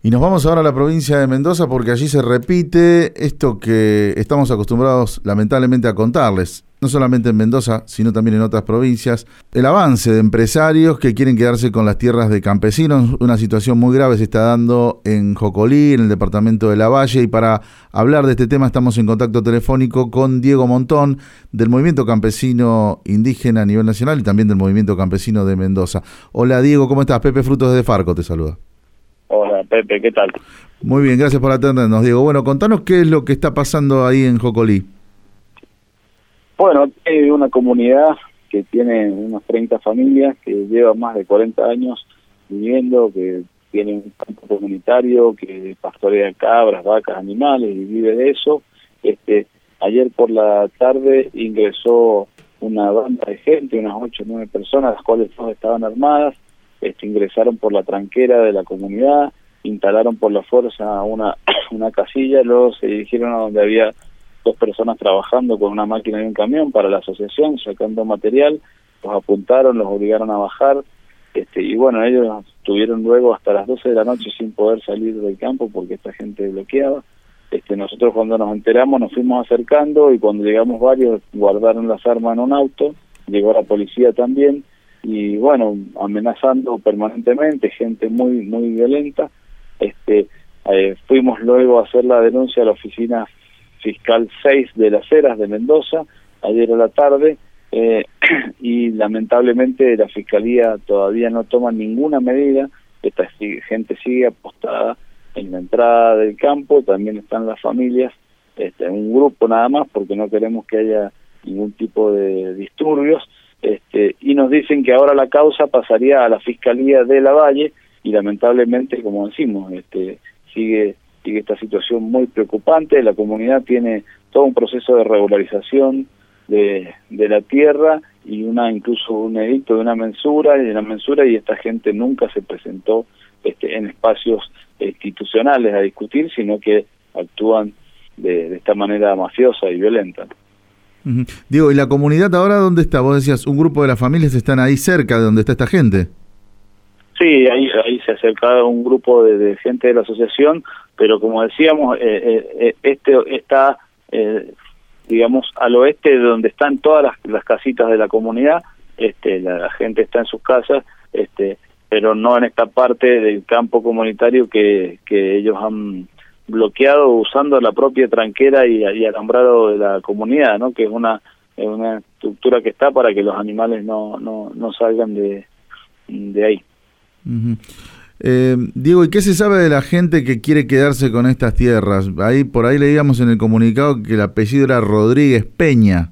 Y nos vamos ahora a la provincia de Mendoza porque allí se repite esto que estamos acostumbrados lamentablemente a contarles, no solamente en Mendoza, sino también en otras provincias, el avance de empresarios que quieren quedarse con las tierras de campesinos. Una situación muy grave se está dando en Jocolí, en el departamento de La Valle, y para hablar de este tema estamos en contacto telefónico con Diego Montón del Movimiento Campesino Indígena a nivel nacional y también del Movimiento Campesino de Mendoza. Hola Diego, ¿cómo estás? Pepe Frutos de Farco te saluda. Pepe, ¿qué tal? Muy bien, gracias por atendernos, Diego. Bueno, contanos qué es lo que está pasando ahí en Jocolí. Bueno, hay una comunidad que tiene unas 30 familias, que lleva más de 40 años viviendo, que tiene un campo comunitario, que pastorea cabras, vacas, animales y vive de eso. Este, ayer por la tarde ingresó una banda de gente, unas 8 o 9 personas, las cuales todas estaban armadas, este, ingresaron por la tranquera de la comunidad, instalaron por la fuerza una, una casilla, luego se dirigieron a donde había dos personas trabajando con una máquina y un camión para la asociación, sacando material, los apuntaron, los obligaron a bajar, este, y bueno, ellos estuvieron luego hasta las 12 de la noche sin poder salir del campo porque esta gente bloqueaba. Este, nosotros cuando nos enteramos nos fuimos acercando y cuando llegamos varios guardaron las armas en un auto, llegó la policía también, y bueno, amenazando permanentemente, gente muy muy violenta. Este, eh, fuimos luego a hacer la denuncia a la oficina fiscal 6 de las Heras de Mendoza ayer a la tarde eh, y lamentablemente la fiscalía todavía no toma ninguna medida. Esta gente sigue apostada en la entrada del campo, también están las familias, este, un grupo nada más porque no queremos que haya ningún tipo de disturbios este, y nos dicen que ahora la causa pasaría a la Fiscalía de la Valle y lamentablemente, como decimos, este, sigue, sigue esta situación muy preocupante, la comunidad tiene todo un proceso de regularización de, de la tierra y una incluso un edicto de una mensura y de una mensura y esta gente nunca se presentó este, en espacios institucionales a discutir, sino que actúan de, esta manera mafiosa y violenta. Digo, ¿y la comunidad ahora dónde está? Vos decías, un grupo de las familias están ahí cerca de donde está esta gente. Sí, ahí, ahí se acerca un grupo de, gente de la asociación, pero como decíamos, eh, eh, eh, este está, digamos, al oeste de donde están todas las, las casitas de la comunidad, este, la, gente está en sus casas, este, pero no en esta parte del campo comunitario que, ellos han bloqueado usando la propia tranquera y, alambrado de la comunidad, ¿no? Que es una una estructura que está para que los animales no no, no salgan de, de ahí. Eh, Diego, ¿y qué se sabe de la gente que quiere quedarse con estas tierras? Ahí por ahí leíamos en el comunicado que el apellido era Rodríguez Peña.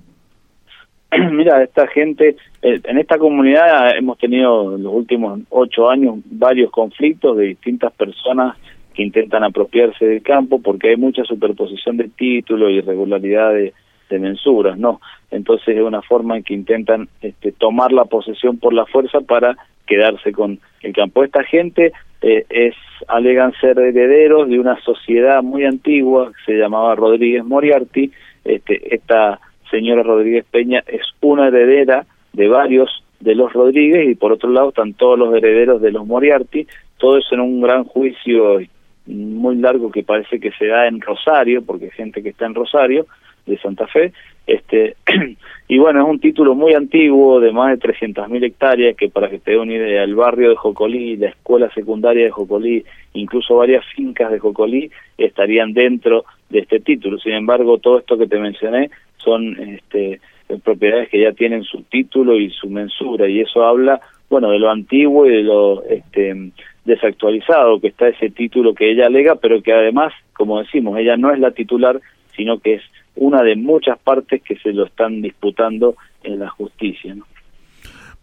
Mira, esta gente, eh, en esta comunidad hemos tenido en los últimos ocho años varios conflictos de distintas personas que intentan apropiarse del campo porque hay mucha superposición de títulos y irregularidad de, mensuras, ¿no? Entonces es una forma en que intentan este, tomar la posesión por la fuerza para quedarse con el campo. Esta gente eh, es alegan ser herederos de una sociedad muy antigua que se llamaba Rodríguez Moriarty. Este, esta señora Rodríguez Peña es una heredera de varios de los Rodríguez y por otro lado están todos los herederos de los Moriarty, todo eso en un gran juicio muy largo que parece que se da en Rosario, porque hay gente que está en Rosario, de Santa Fe, este y bueno, es un título muy antiguo, de más de 300.000 hectáreas, que para que te dé una idea, el barrio de Jocolí, la escuela secundaria de Jocolí, incluso varias fincas de Jocolí estarían dentro de este título. Sin embargo, todo esto que te mencioné son este, propiedades que ya tienen su título y su mensura, y eso habla, bueno, de lo antiguo y de lo este, desactualizado que está ese título que ella alega, pero que además, como decimos, ella no es la titular, sino que es una de muchas partes que se lo están disputando en la justicia. ¿no?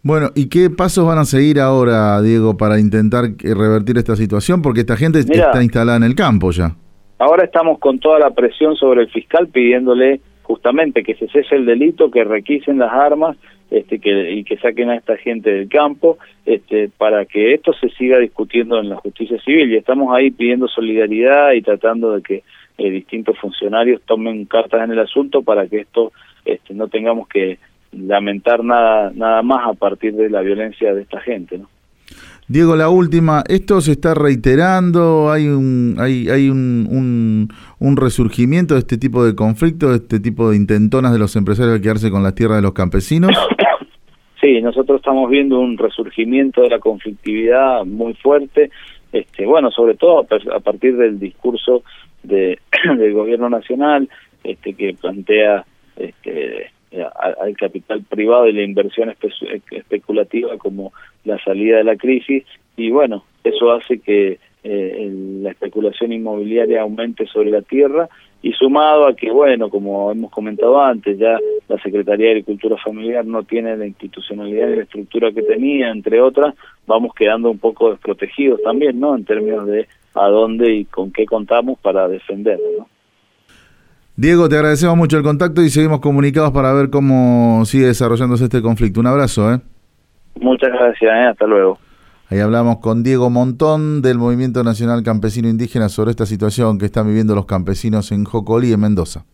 Bueno, ¿y qué pasos van a seguir ahora, Diego, para intentar revertir esta situación? Porque esta gente está instalada en el campo ya. Ahora estamos con toda la presión sobre el fiscal pidiéndole justamente que se cese el delito, que requisen las armas este, que, y que saquen a esta gente del campo este, para que esto se siga discutiendo en la justicia civil. Y estamos ahí pidiendo solidaridad y tratando de que eh, distintos funcionarios tomen cartas en el asunto para que esto este, no tengamos que lamentar nada nada más a partir de la violencia de esta gente, ¿no? Diego, la última, ¿esto se está reiterando? ¿Hay un, hay, hay un, resurgimiento de este tipo de conflictos, de este tipo de intentonas de los empresarios de quedarse con las tierras de los campesinos? Sí, nosotros estamos viendo un resurgimiento de la conflictividad muy fuerte, este, bueno, sobre todo a partir del discurso de, del gobierno nacional, este, que plantea este, al capital privado y la inversión especulativa como la salida de la crisis y bueno, eso hace que eh, la especulación inmobiliaria aumente sobre la tierra y sumado a que, bueno, como hemos comentado antes, ya la Secretaría de Agricultura Familiar no tiene la institucionalidad y la estructura que tenía, entre otras, vamos quedando un poco desprotegidos también, ¿no? En términos de a dónde y con qué contamos para defenderlo, ¿no? Diego, te agradecemos mucho el contacto y seguimos comunicados para ver cómo sigue desarrollándose este conflicto. Un abrazo, ¿eh? Muchas gracias, ¿eh? hasta luego. Ahí hablamos con Diego Montón del Movimiento Nacional Campesino Indígena sobre esta situación que están viviendo los campesinos en Jocolí, en Mendoza.